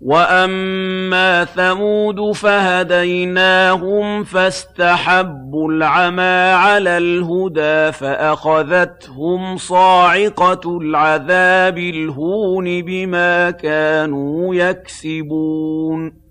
وَأَمَّا ثَمُودُ فَهَدَيْنَاهُمْ فَاسْتَحَبُّوا الْعَمَىٰ عَلَى الْهُدَىٰ فَأَخَذَتْهُمْ صَاعِقَةُ الْعَذَابِ الْهُونِ بِمَا كَانُوا يَكْسِبُونَ